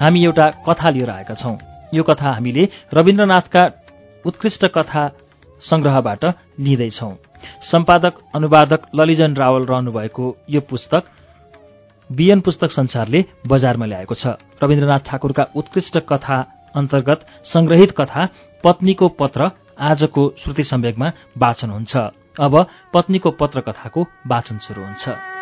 हामी एउटा कथा लिएर आएका छौं। यो कथा हामीले रविन्द्रनाथका उत्कृष्ट कथा संग्रहबाट लिँदैछौ। सम्पादक अनुवादक ललिजन रावल रहनुभएको यो पुस्तक बिएन पुस्तक संसारले बजारमा ल्याएको छ। रविन्द्रनाथ ठाकुरका उत्कृष्ट कथा अन्तर्गत संग्रहित कथा पत्नीको पत्र आजको श्रुति सम्वेकमा वाचन हुन्छ। अब पत्नीको पत्र कथाको वाचन शुरू हुन्छ।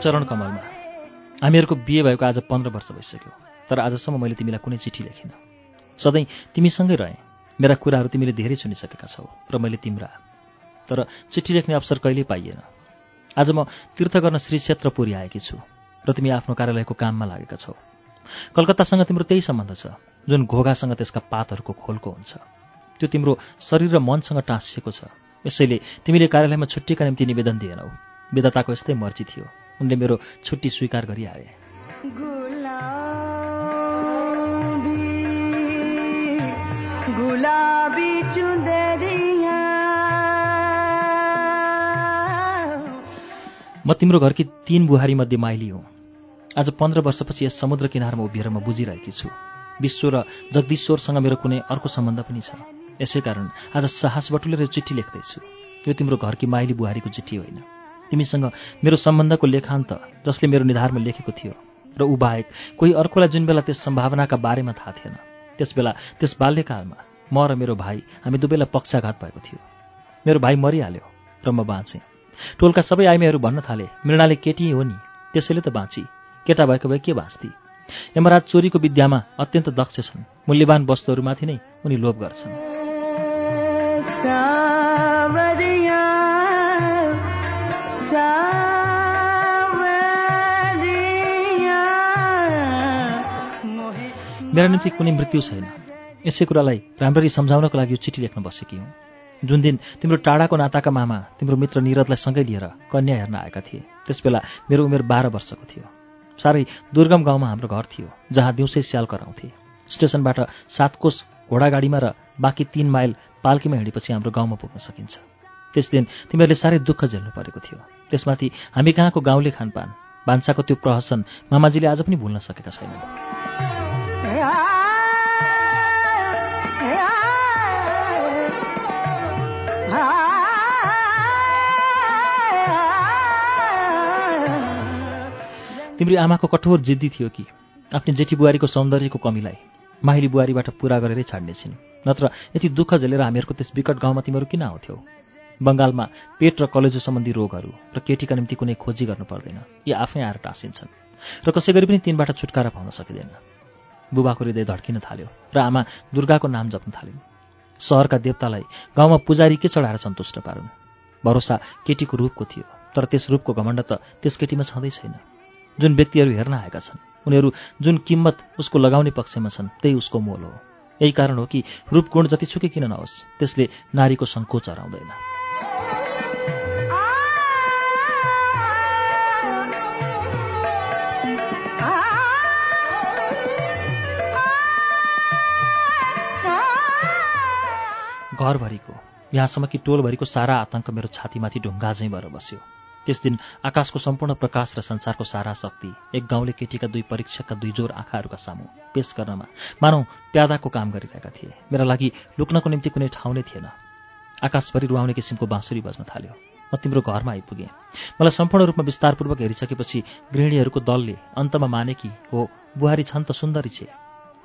चरण कमलमा। हामीहरूको बिहे भएको आज पन्ध्र वर्ष भइसक्यो तर आजसम्म मैले तिमीलाई कुनै चिठी लेखिनँ। सधैँ तिमीसँगै रहेँ। मेरा कुराहरू तिमीले धेरै सुनिसकेका छौ र मैले तिम्रा। तर चिठी लेख्ने अवसर कहिल्यै पाइएन। आज म तीर्थ गर्न श्री क्षेत्रपुरी आएकी छु र तिमी आफ्नो कार्यालयको काममा लागेका छौ। कलकत्तासँग तिम्रो त्यही सम्बन्ध छ जुन घोगासँग त्यसका पातहरूको खोलको हुन्छ। त्यो तिम्रो शरीर र मनसँग टाँसिएको छ। यसैले तिमीले कार्यालयमा छुट्टीका निम्ति निवेदन दिएनौ। विधाताको यस्तै मर्जी थियो। उनले मेरो छुट्टी स्वीकार चुनरिया। म तिम्रो घरकी तीन बुहारी मध्ये माइली हुँ। आज पन्ध्र वर्षपछि यस समुद्र किनारमा उभिएर म बुझिरहेकी छु। विश्व र जगदीश्वरसँग मेरो कुनै अर्को सम्बन्ध पनि छ। यसै कारण आज साहस बटुलेर चिठी लेख्दैछु। यो तिम्रो घरकी माइली बुहारीको चिठी होइन। तिमीसँग मेरो सम्बन्धको लेखान्त जसले मेरो निधारमा लेखेको थियो र ऊ बाहेक कोही अर्कोलाई जुन बेला त्यस सम्भावनाका बारेमा थाहा थिएन त्यसबेला त्यस बाल्यकालमा म र मेरो भाइ हामी दुवैलाई पक्षाघात भएको थियो। मेरो भाइ मरिहाल्यो र म बाँचेँ। टोलका सबै आइमाईहरू भन्न थाले मृणाले केटी हो नि त्यसैले त बाँची। केटा भएको भए के बाँच्थी यमराज चोरीको विद्यामा अत्यन्त दक्ष छन्। मूल्यवान वस्तुहरूमाथि नै उनी लोभ गर्छन्। मेरा निम्ति कुनै मृत्यु छैन। यसै कुरालाई राम्ररी सम्झाउनको लागि यो चिठी लेख्न बसेकी हुँ। जुन दिन तिम्रो टाढाको नाताका मामा तिम्रो मित्र निरजलाई सँगै लिएर कन्या हेर्न आएका थिए त्यसबेला मेरो उमेर बाह्र वर्षको थियो। साह्रै दुर्गम गाउँमा हाम्रो घर थियो जहाँ दिउँसै स्याल कराउँथे स्टेसनबाट सात कोस घोडागाडीमा र बाँकी तीन माइल पाल्कीमा हिँडेपछि हाम्रो गाउँमा पुग्न सकिन्छ। त्यस दिन तिमीहरूले साह्रै दुःख झेल्नु परेको थियो। त्यसमाथि हामी कहाँको गाउँले खानपान? भान्साको त्यो प्रहसन मामाजीले आज पनि भुल्न सकेका छैनन्। तिम्रो आमाको कठोर जिद्दी थियो कि? आफ्नो जेठी बुहारीको सौन्दर्यको कमीलाई माहिली बुहारीबाट पुरा गरेरै छाड्नेछिन्। नत्र यति दुःख झेलेर हामीहरूको त्यस विकट गाउँमा तिमीहरू किन आउँथ्यौ? बङ्गालमा पेट र कलेजो सम्बन्धी रोगहरू र केटीका निम्ति कुनै खोजी गर्नु पर्दैन। यी आफै आएर टाँसिन्छन् र कसै गरी पनि तिनबाट छुटकारा पाउन सकिँदैन। बुबाको हृदय धड्किन थाल्यो र आमा दुर्गाको नाम जप्न थालिन्। सहरका देवतालाई गाउँमा पुजारी के चढाएर सन्तुष्ट पारुन्? भरोसा केटीको रूपको थियो तर त्यस रूपको घमण्ड त त्यस केटीमा छँदै छैन। जुन व्यक्तिहरू हेर्न आएका छन् उनीहरू जुन किम्मत उसको लगाउने पक्षमा छन् त्यही उसको मोल हो। यही कारण हो कि रूप गुण जतिसुकै किन नहोस् त्यसले नारीको सङ्कोच हराउँदैन। घरभरिको यहाँसम्म कि टोलभरिको सारा आतङ्क मेरो छातीमाथि ढुङ्गा झैँ भएर बस्यो। त्यस दिन आकाशको सम्पूर्ण प्रकाश र संसारको सारा शक्ति एक गाउँले केटीका दुई परीक्षकका दुई जोर आँखाहरूका सामु पेश गर्नमा मानौ प्यादाको काम गरिरहेका थिए। मेरा लागि लुक्नको निम्ति कुनै ठाउँ नै थिएन। आकाशभरि रुवाउने किसिमको बाँसुरी बज्न थाल्यो। म तिम्रो घरमा आइपुगेँ। मलाई सम्पूर्ण रूपमा विस्तारपूर्वक हेरिसकेपछि गृहिणीहरूको दलले अन्तमा माने कि हो बुहारी छन् त सुन्दरी छे।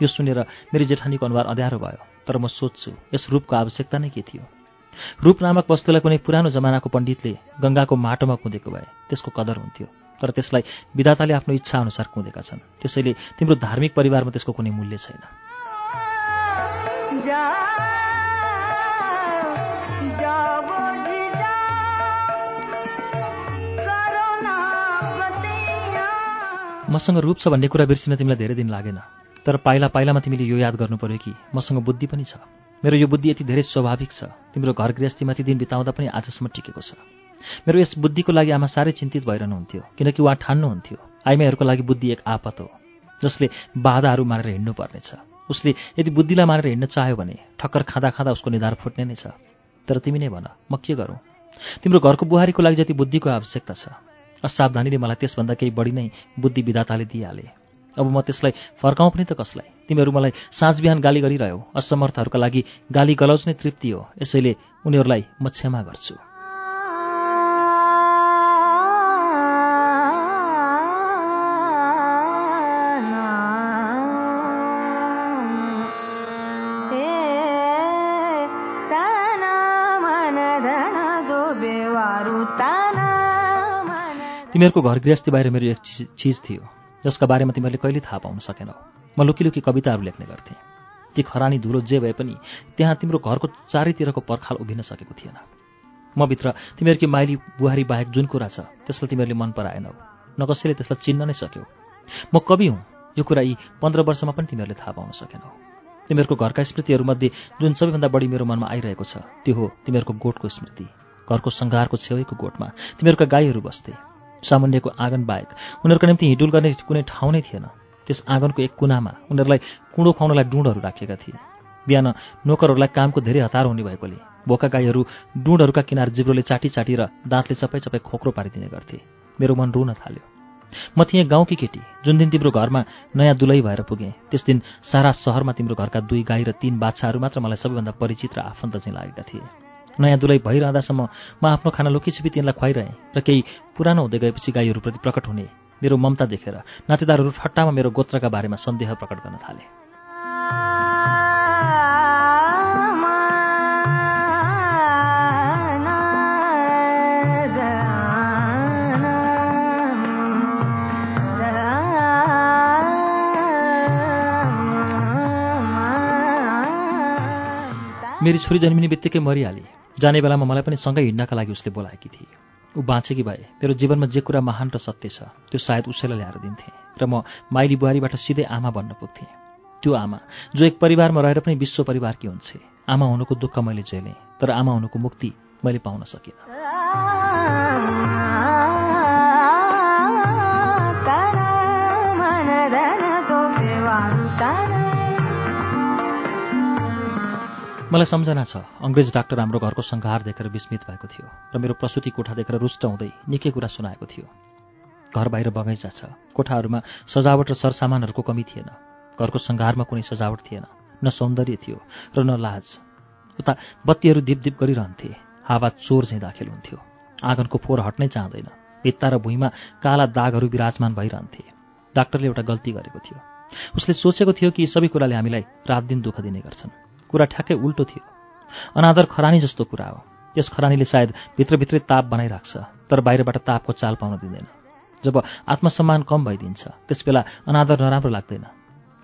यो सुनेर मेरी जेठानीको अनुहार अँध्यारो भयो तर म सोध्छु यस रूपको आवश्यकता नै के थियो? रूप नामक वस्तुलाई कुनै पुरानो जमानाको पण्डितले गङ्गाको माटोमा कुदेको भए त्यसको कदर हुन्थ्यो तर त्यसलाई विधाताले आफ्नो इच्छा अनुसार कुदेका छन्। त्यसैले तिम्रो धार्मिक परिवारमा त्यसको कुनै मूल्य छैन। मसँग रूप छ भन्ने कुरा बिर्सिन तिमीलाई धेरै दिन लागेन। तर पाइला पाइलामा तिमीले यो याद गर्नु पर्यो कि मसँग बुद्धि पनि छ। मेरो यो बुद्धि यति धेरै स्वाभाविक छ। तिम्रो घर गृहस्थीमाथि दिन बिताउँदा पनि आजसम्म टिकेको छ। मेरो यस बुद्धिको लागि आमा साह्रै चिन्तित भइरहनुहुन्थ्यो किनकि उहाँ ठान्नुहुन्थ्यो। आइमाईहरूको लागि बुद्धि एक आपत हो जसले बाधाहरू मानेर हिँड्नु पर्नेछ उसले यदि बुद्धिलाई मानेर हिँड्न चाह्यो भने ठक्कर खाँदा खाँदा उसको निधार फुट्ने नै छ। तर तिमी नै भन म के गरौँ? तिम्रो घरको बुहारीको लागि जति बुद्धिको आवश्यकता छ असावधानीले मलाई त्यसभन्दा केही बढी नै बुद्धि विधाताले दिइहाले। अब म त्यसलाई फर्काउँ पनि त कसलाई? तिमीहरू मलाई साँझ बिहान गाली गरिरह्यौ। असमर्थहरूका लागि गाली गलौज नै तृप्ति हो। यसैले उनीहरूलाई म क्षमा गर्छु। तिमीहरूको घर गृहस्थी बाहिर मेरो एक चिज थियो। जसका बारेमा तिमीहरूले कहिले थाहा पाउन सकेनौ। म लुकी लुकी कविताहरू लेख्ने गर्थेँ। ती खरानी धुलो जे भए पनि त्यहाँ तिम्रो घरको चारैतिरको पर्खाल उभिन सकेको थिएन। म भित्र तिमीहरूकी माइली बुहारी बाहेक जुन कुरा छ त्यसलाई तिमीहरूले मन पराएनौ। न कसैले त्यसलाई चिन्न नै सक्यो। म कवि हुँ यो कुरा यी पन्ध्र वर्षमा पनि तिमीहरूले थाहा पाउन सकेनौ। तिमीहरूको घरका स्मृतिहरूमध्ये जुन सबैभन्दा बढी मेरो मनमा आइरहेको छ त्यो हो तिमीहरूको गोठको स्मृति। घरको सङ्घारको छेउैको गोठमा तिमीहरूका गाईहरू बस्थे। सामुन्यको आँगन बाहेक। उनीहरूको निम्ति हिँडुल गर्ने कुनै ठाउँ नै थिएन। त्यस आँगनको एक कुनामा उनीहरूलाई कुँडो खुवाउनलाई डुँडहरू राखेका थिए। बिहान नोकरहरूलाई कामको धेरै हतार हुने भएकोले भोका गाईहरू डुँडहरूका किनार जिब्रोले चाटी चाटी र दाँतले चपै चपै खोक्रो पारिदिने गर्थे। मेरो मन रुन थाल्यो। म थिएँ गाउँकी केटी। जुन दिन तिम्रो घरमा नयाँ दुलै भएर पुगेँ त्यस दिन सारा सहरमा तिम्रो घरका दुई गाई र तीन बाछाहरू मात्र मलाई सबैभन्दा परिचित र आफन्त चाहिँ लागेका थिए। नयाँ दुलै भइरहँदासम्म म आफ्नो खाना लुकीछिपी तिनलाई खुवाइरहेँ र केही पुरानो हुँदै गएपछि गाईहरूप्रति प्रकट हुने मेरो ममता देखेर नातेदारहरू ठट्टामा मेरो गोत्रका बारेमा सन्देह प्रकट गर्न थाले। मेरी छोरी जन्मिने बित्तिकै मरिहाली। जाने बेलामा मलाई पनि सँगै हिँड्नका लागि उसले बोलाएकी थिए। ऊ बाँचेकी भए मेरो जीवनमा जे कुरा महान र सत्य छ त्यो सायद उसैलाई ल्याएर दिन्थेँ र म माइली बुहारीबाट सिधै आमा बन्न पुग्थेँ। त्यो आमा जो एक परिवारमा रहेर पनि विश्व परिवारकी हुन्छे आमा हुनुको दुःख मैले झेलेँ तर आमा हुनुको मुक्ति मैले पाउन सकिनँ। मलाई सम्झना छ। अङ्ग्रेज डाक्टर हाम्रो घरको सङ्घार देखेर विस्मित भएको थियो र मेरो प्रसुति कोठा देखेर रुष्ट हुँदै निकै कुरा सुनाएको थियो। घर बाहिर बगैँचा छ। कोठाहरूमा सजावट र सरसामानहरूको कमी थिएन। घरको सङ्घारमा कुनै सजावट थिएन। न सौन्दर्य थियो र न लाज। उता बत्तीहरू दिप दिप गरिरहन्थे। हावा चोर झैँ दाखिल हुन्थ्यो। आँगनको फोहोर हट्नै चाहँदैन। भित्ता र भुइँमा काला दागहरू विराजमान भइरहन्थे। डाक्टरले एउटा गल्ती गरेको थियो। उसले सोचेको थियो कि सबै कुराले हामीलाई रात दिन दुःख दिने गर्छन्। कुरा ठ्याक्कै उल्टो थियो। अनादर खरानी जस्तो कुरा हो। त्यस खरानीले सायद भित्रभित्रै ताप बनाइराख्छ तर बाहिरबाट तापको चाल पाउन दिँदैन। जब आत्मसम्मान कम भइदिन्छ त्यसबेला अनादर नराम्रो लाग्दैन।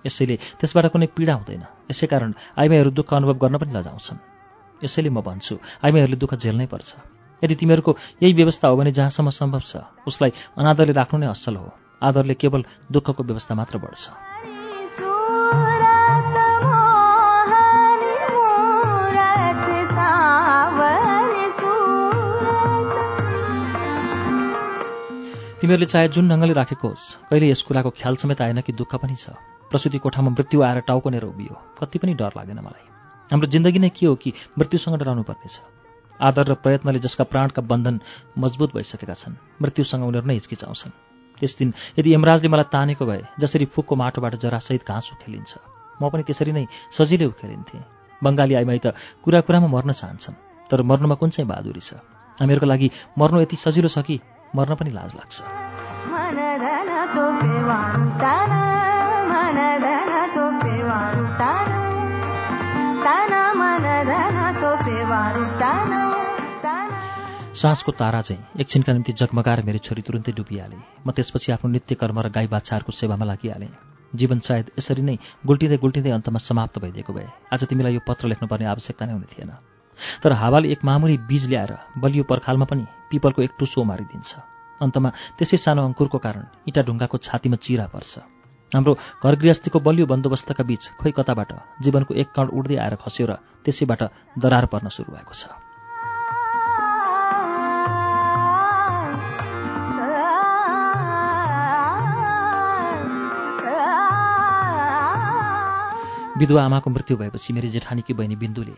यसैले त्यसबाट कुनै पीडा हुँदैन। यसै कारण आइमाईहरू दुःख अनुभव गर्न पनि लजाउँछन्। यसैले म भन्छु आइमाईहरूले दुःख झेल्नै पर्छ। यदि तिमीहरूको यही व्यवस्था हो भने जहाँसम्म सम्भव छ उसलाई अनादरले राख्नु नै असल हो। आदरले केवल दुःखको व्यवस्था मात्र बढ्छ। तिमीहरूले चाहे जुन ढङ्गले राखेको होस् कहिले यस कुराको ख्याल समेत आएन कि दुःख पनि छ। प्रसुति कोठामा मृत्यु आएर टाउकोनेर उभियो कति पनि डर लागेन मलाई। हाम्रो जिन्दगी नै के हो कि मृत्युसँग डराउनु पर्नेछ आदर र प्रयत्नले जसका प्राणका बन्धन मजबुत भइसकेका छन् मृत्युसँग उनीहरू नै हिचकिचाउँछन्। त्यस दिन यदि यमराजले मलाई तानेको भए जसरी फुकको माटोबाट जरासहित घाँस उखेलिन्छ म पनि त्यसरी नै सजिलै उखेलिन्थेँ। बङ्गाली आइमाई त कुरा कुरामा मर्न चाहन्छन् तर मर्नुमा कुन चाहिँ बहादुरी छ? हामीहरूको लागि मर्नु यति सजिलो छ कि? मर्न पनि लाज लाग्छ। साँझको तारा चाहिँ एकछिनका निम्ति जगमगाएर मेरो छोरी तुरुन्तै डुबिहाले। म त्यसपछि आफ्नो नित्य कर्म र गाई बाछाहरूको सेवामा लागिहालेँ। जीवन सायद यसरी नै गुल्टिँदै गुल्टिँदै अन्तमा समाप्त भइदिएको भए। आज तिमीलाई यो पत्र लेख्नुपर्ने आवश्यकता नै हुने थिएन। तर हावाले एक मामुली बीज ल्याएर बलियो पर्खालमा पनि पिपलको एक टुसो मारिदिन्छ। अन्तमा त्यसै सानो अङ्कुरको कारण इँटा ढुङ्गाको छातीमा चिरा पर्छ। हाम्रो घर गृहस्थीको बलियो बन्दोबस्तका बीच खोइ कताबाट जीवनको एक कण उड्दै आएर खस्यो र त्यसैबाट दरार पर्न सुरु भएको छ। विधवा आमाको मृत्यु भएपछि मेरो जेठानीकी बहिनी बिन्दुले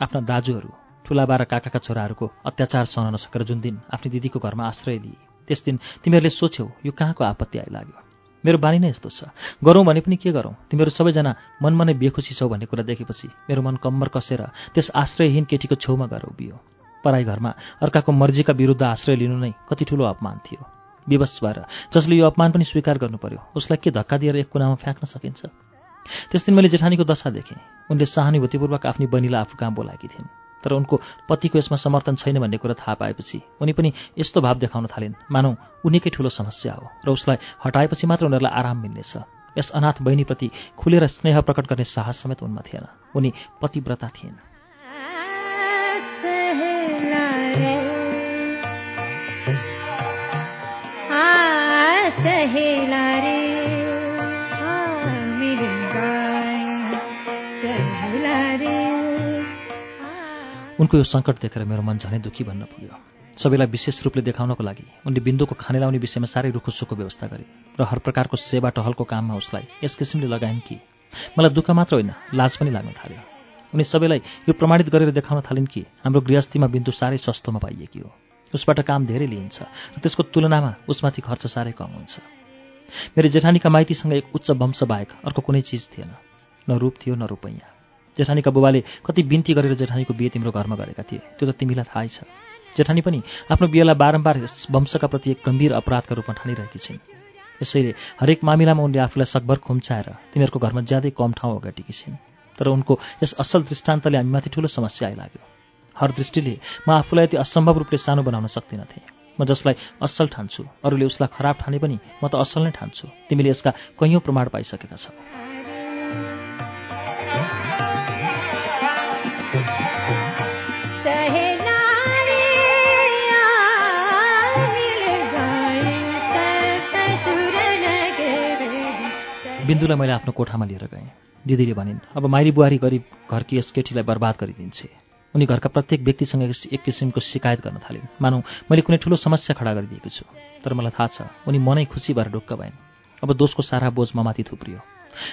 आफ्ना दाजुहरू ठुलाबा र काकाका छोराहरूको अत्याचार सहन नसकेर जुन दिन आफ्नो दिदीको घरमा आश्रय लिए त्यस दिन तिमीहरूले सोच्यौ यो कहाँको आपत्ति आइलाग्यो? मेरो बानी नै यस्तो छ। गरौँ भने पनि के गरौँ? तिमीहरू सबैजना मनमा नै बेखुसी छौ भन्ने कुरा देखेपछि मेरो मन कम्मर कसेर त्यस आश्रयहीन केटीको छेउमा गएर उभियो। पराई घरमा अर्काको मर्जीका विरुद्ध आश्रय लिनु नै कति ठुलो अपमान थियो। विवश भएर जसले यो अपमान पनि स्वीकार गर्नु पर्यो उसलाई के धक्का दिएर एक कुनामा फ्याँक्न सकिन्छ? त्यस दिन मैले जेठानीको दशा देखेँ। उनले सहानुभूतिपूर्वक आफ्नी बहिनीलाई आफू कहाँ बोलाएकी थिइन् तर उनको पतिको यसमा समर्थन छैन भन्ने कुरा थाहा पाएपछि उनी पनि यस्तो भाव देखाउन थालिन् मानौ उनीकै ठूलो समस्या हो र उसलाई हटाएपछि मात्र उनीहरूलाई आराम मिल्नेछ। यस अनाथ बहिनीप्रति खुलेर स्नेह प्रकट गर्ने साहस समेत उनमा थिएन। उनी पतिव्रता थिइन्। सहेला उनको यो सङ्कट देखेर मेरो मन झनै दुःखी भन्न पुग्यो। सबैलाई विशेष रूपले देखाउनको लागि उनले बिन्दुको खाने लाउने विषयमा साह्रै रुखोसुखको व्यवस्था गरे र हर प्रकारको सेवा टहलको काममा उसलाई यस किसिमले लगाइन् कि? मलाई दुःख मात्र होइन लाज पनि लाग्न थाल्यो। उनी सबैलाई यो प्रमाणित गरेर देखाउन थालिन् कि? हाम्रो गृहस्थीमा बिन्दु साह्रै सस्तोमा पाइएकी हो। उसबाट काम धेरै लिइन्छ र त्यसको तुलनामा उसमाथि खर्च साह्रै कम हुन्छ। मेरो जेठानीका माइतीसँग एक उच्च वंश बाहेक अर्को कुनै चिज थिएन। न रूप थियो न रूपैयाँ। जेठानीका बुबाले कति बिन्ती गरेर जेठानीको बिहे तिम्रो घरमा गरेका थिए। त्यो त तिमीलाई थाहै छ। जेठानी पनि आफ्नो बिहेलाई बारम्बार वंशका प्रति एक गम्भीर अपराधका रूपमा ठानिरहेकी छिन्। यसैले हरेक मामिलामा उनले आफूलाई सकभर खुम्चाएर तिमीहरूको घरमा ज्यादै कम ठाउँ अगाटेकी छिन्। तर उनको यस असल दृष्टान्तले हामीमाथि ठूलो समस्या आइलाग्यो। हर दृष्टिले म आफूलाई यति असम्भव रूपले सानो बनाउन सक्दिनथेँ म जसलाई असल ठान्छु अरूले उसलाई खराब ठाने पनि म त असल नै ठान्छु। तिमीले यसका कैयौँ प्रमाण पाइसकेका छौ। बिन्दुलाई मैले आफ्नो कोठामा लिएर गएँ। दिदीले भनिन् अब माइली बुहारी गरिब घरकी यस केटीलाई बर्बाद गरिदिन्छे। उनी घरका प्रत्येक व्यक्तिसँग एक किसिमको शिकायत गर्न थालिन्। मानौ मैले कुनै ठुलो समस्या खडा गरिदिएको छु तर मलाई थाहा छ उनी मनै खुसी भएर ढुक्क भइन् अब दोषको सारा बोझ ममाथि थुप्रियो।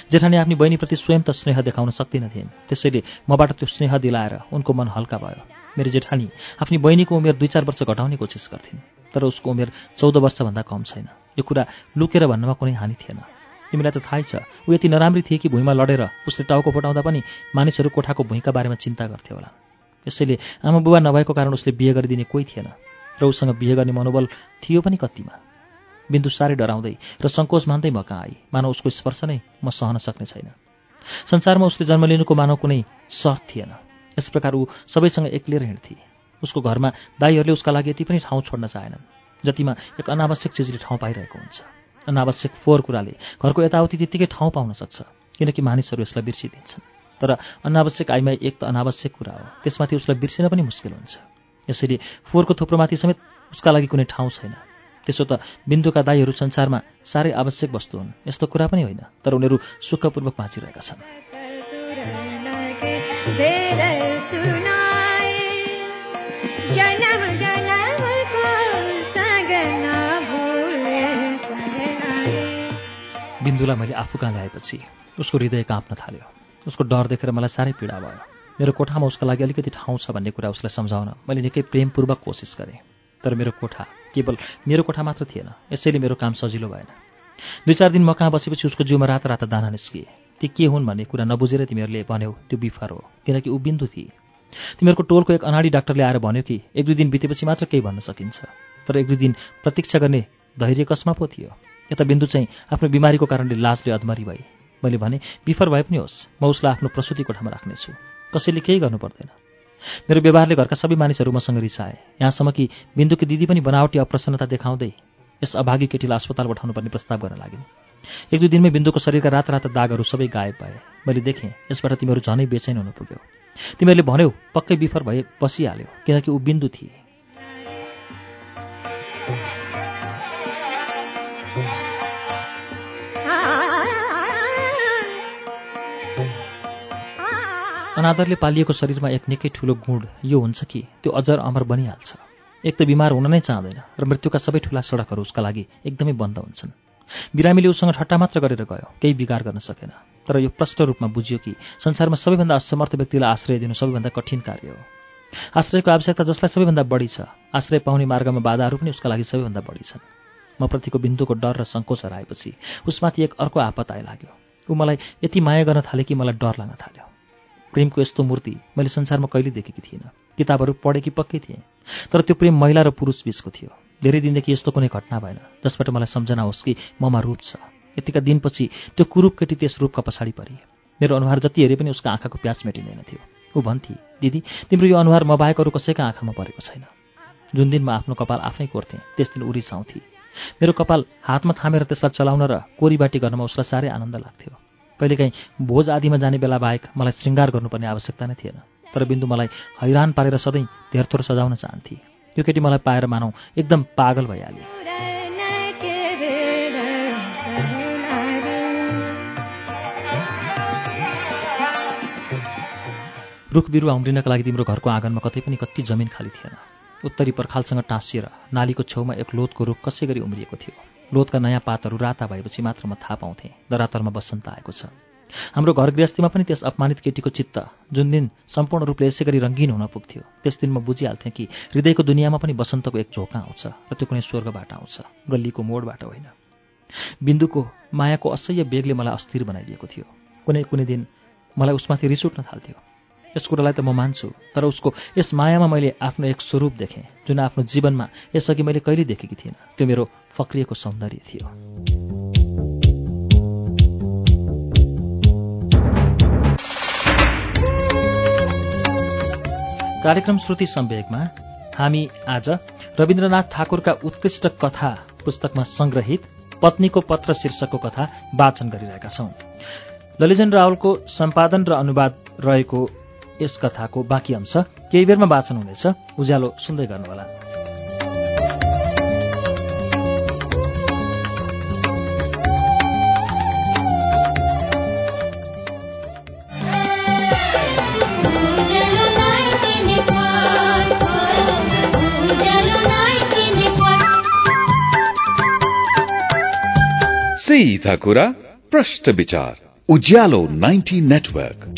जेठानी आफ्नी बहिनीप्रति स्वयं त स्नेह देखाउन सक्दिनथिन्। त्यसैले मबाट त्यो स्नेह दिलाएर उनको मन हल्का भयो। मेरो जेठानी आफ्नी बहिनीको उमेर दुई चार वर्ष घटाउने कोसिस गर्थिन् तर उसको उमेर चौध वर्षभन्दा कम छैन। यो कुरा लुकेर भन्नमा कुनै हानि थिएन। तिमीलाई त थाहै छ। ऊ यति नराम्री थिए कि भुइँमा लडेर उसले टाउको फुटाउँदा पनि मानिसहरू कोठाको भुइँका बारेमा चिन्ता गर्थे होला। यसैले आमा बुबा नभएको कारण उसले बिहे गरिदिने कोही थिएन र उसँग बिहे गर्ने मनोबल थियो पनि कतिमा। बिन्दु साह्रै डराउँदै र सङ्कोच मान्दै म कहाँ आई मानव उसको स्पर्श नै म सहन सक्ने छैन। संसारमा उसले जन्म लिनुको मानव कुनै सर्त थिएन। यस प्रकार ऊ सबैसँग एक्लिएर हिँड्थे उसको घरमा दाईहरूले उसका लागि यति पनि ठाउँ छोड्न चाहेनन् जतिमा एक अनावश्यक चिजले ठाउँ पाइरहेको हुन्छ। अनावश्यक फोहोर कुराले घरको यताउति त्यत्तिकै ठाउँ पाउन सक्छ किनकि मानिसहरू यसलाई बिर्सिदिन्छन् तर अनावश्यक आइमा एक त अनावश्यक कुरा हो त्यसमाथि उसलाई बिर्सिन पनि मुस्किल हुन्छ यसैले फोहोरको थुप्रोमाथि समेत उसका लागि कुनै ठाउँ छैन त्यसो त बिन्दुका दाईहरू संसारमा साह्रै आवश्यक वस्तु हुन् यस्तो कुरा पनि होइन तर उनीहरू सुखपूर्वक बाँचिरहेका छन् बिन्दुलाई मैले आफू कहाँ ल्याएपछि उसको हृदय काँप्न थाल्यो। उसको डर देखेर मलाई साह्रै पीडा भयो। मेरो कोठामा उसको लागि अलिकति ठाउँ छ भन्ने कुरा उसलाई सम्झाउन मैले निकै प्रेमपूर्वक कोसिस गरेँ। तर मेरो कोठा केवल मेरो कोठा मात्र थिएन। यसैले मेरो काम सजिलो भएन। दुई चार दिन म कहाँ बसेपछि उसको जिउमा राता राता दाना निस्किए। ती के हुन् भन्ने कुरा नबुझेर तिमीहरूले भन्यौ त्यो बिफर हो। किनकि ऊ बिन्दु थिए। तिमीहरूको टोलको एक अनाडी डाक्टरले आएर भन्यो कि एक दुई दिन बितेपछि मात्र केही भन्न सकिन्छ। तर एक दुई दिन प्रतीक्षा गर्ने धैर्य कसमा पो थियो? यता बिन्दु चाहिँ आफ्नो बिमारीको कारणले लाजले अधमरी भए। मैले भने बिफर भए पनि होस् म उसलाई आफ्नो प्रसुति कोठामा राख्नेछु। कसैले केही गर्नु पर्दैन। मेरो व्यवहारले घरका सबै मानिसहरू मसँग रिसाए। यहाँसम्म कि बिन्दुकी दिदी पनि बनावटी अप्रसन्नता देखाउँदै यस अभागी केटीलाई अस्पताल पठाउनु पर्ने प्रस्ताव गर्न लागिन्। एक दुई दिनमै बिन्दुको शरीरका राता राता दागहरू सबै गायब भए। मैले देखेँ यसबाट तिमीहरू झनै बेचैन हुनु पुग्यो। तिमीहरूले भन्यौ पक्कै बिफर भए बसिहाल्यो किनकि ऊ बिन्दु थिए। अनादरले पालिएको शरीरमा एक निकै ठुलो गुण यो हुन्छ कि त्यो अजर अमर बनिहाल्छ। एक त बिमार हुन नै चाहँदैन र मृत्युका सबै ठुला सडकहरू उसका लागि एकदमै बन्द हुन्छन्। बिरामीले उसँग ठट्टा मात्र गरेर गयो केही बिगार गर्न सकेन। तर यो प्रष्ट रूपमा बुझियो कि संसारमा सबैभन्दा असमर्थ व्यक्तिलाई आश्रय दिनु सबैभन्दा कठिन कार्य हो। आश्रयको आवश्यकता जसलाई सबैभन्दा बढी छ आश्रय पाउने मार्गमा बाधाहरू पनि उसका लागि सबैभन्दा बढी छन्। म प्रतिको बिन्दुको डर र सङ्कोच हराएपछि उसमाथि एक अर्को आपत आइलाग्यो। ऊ मलाई यति माया गर्न थाले कि मलाई डर लाग्न थाल्यो। प्रेमको यस्तो मूर्ति मैले संसारमा कहिले देखेकी थिइनँ। किताबहरू पढेकी पक्कै थिएँ। तर त्यो प्रेम महिला र पुरुष बिचको थियो। धेरै दिनदेखि यस्तो कुनै घटना भएन जसबाट मलाई सम्झना होस् कि ममा रूप छ। यतिका दिनपछि त्यो कुरूप केटी त्यस रूपका पछाडि परे। मेरो अनुहार जति हेरे पनि उसको आँखाको प्यास मेटिँदैन थियो। ऊ भन्थे दिदी तिम्रो यो अनुहार म बाहेक अरू कसैका आँखामा परेको छैन। जुन दिन म आफ्नो कपाल आफै कोर्थेँ त्यस दिन उरिसाउँथे। मेरो कपाल हातमा थामेर त्यसलाई चलाउन र कोरीबाटी गर्नमा उसलाई साह्रै आनन्द लाग्थ्यो। कहिलेकाहीँ भोज आदिमा जाने बेला बाहेक मलाई श्रृङ्गार गर्नुपर्ने आवश्यकता नै थिएन। तर बिन्दु मलाई हैरान पारेर सधैँ धेरथोर सजाउन चाहन्थे। यो केटी मलाई पाएर मानौ एकदम पागल भइहाल्यो। रुख बिरुवा उम्रिनका लागि तिम्रो घरको आँगनमा कतै पनि कति जमिन खाली थिएन। उत्तरी पर्खालसँग टाँसिएर नालीको छेउमा एक लोतको रुख कसै गरी उम्रिएको थियो। लोतका नयाँ पातहरू राता भएपछि मात्र म थाहा पाउँथेँ। दरातरमा बसन्त आएको छ। हाम्रो घर गृहस्थीमा पनि त्यस अपमानित केटीको चित्त जुन दिन सम्पूर्ण रूपले यसै गरी रङ्गीन हुन पुग्थ्यो त्यस दिन म बुझिहाल्थेँ कि हृदयको दुनियाँमा पनि बसन्तको एक झोका आउँछ र त्यो कुनै स्वर्गबाट आउँछ गल्लीको मोडबाट होइन। बिन्दुको मायाको असह्य बेगले मलाई अस्थिर बनाइदिएको थियो। कुनै कुनै दिन मलाई उसमाथि रिस उठ्न थाल्थ्यो। यस कुरालाई त म मान्छु तर उसको यस मायामा मैले आफ्नो एक स्वरूप देखेँ जुन आफ्नो जीवनमा यसअघि मैले कहिले देखेकी थिइनँ। त्यो मेरो फक्रिएको सौन्दर्य थियो। कार्यक्रम श्रुति सम्वेकमा हामी आज रविन्द्रनाथ ठाकुरका उत्कृष्ट कथा पुस्तकमा संग्रहित पत्नीको पत्र शीर्षकको कथा वाचन गरिरहेका छौं। ललिजन रावलको सम्पादन र अनुवाद रहेको यस कथाको बाँकी अंश केही बेरमा वाचन हुनेछ। उज्यालो सुन्दै गर्नुहोला। सीधा कुरा प्रश्न विचार। उज्यालो 90 नेटवर्क।